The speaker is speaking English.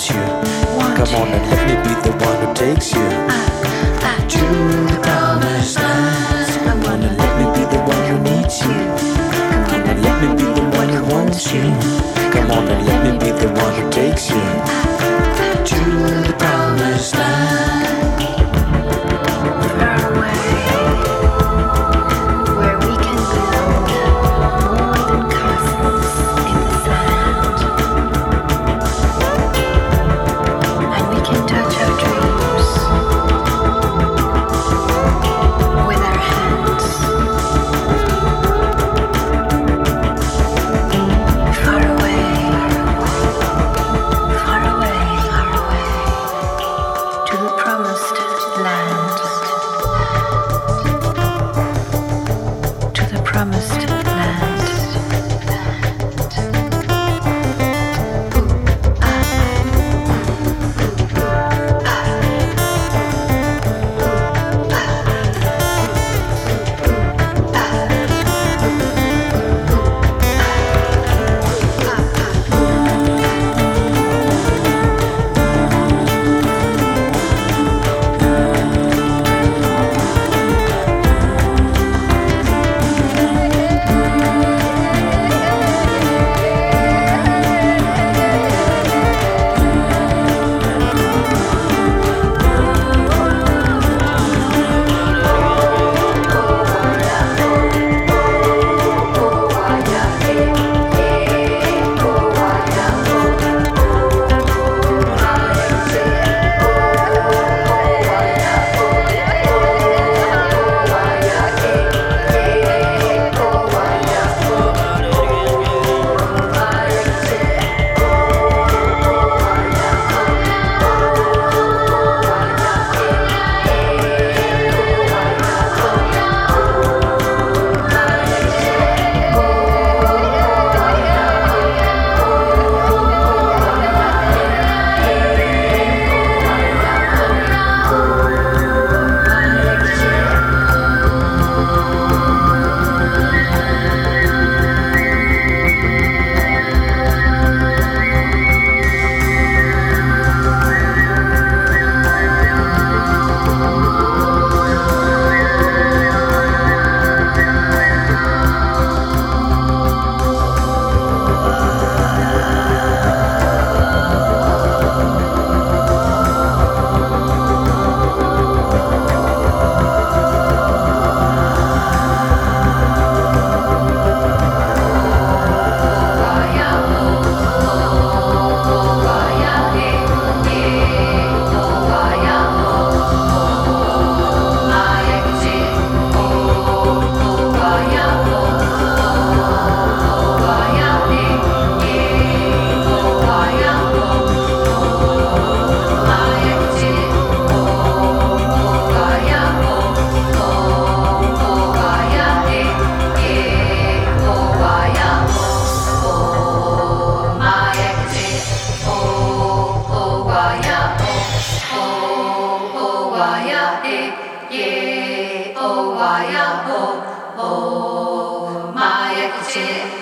wants you. Come on and let me be the one who takes you I, I to the promised land. Come on and let me be the one who needs you. Come on and let me be the one who wants you. Come on and let me be the one who takes you I, I to the promised land. Oh, wa o o ma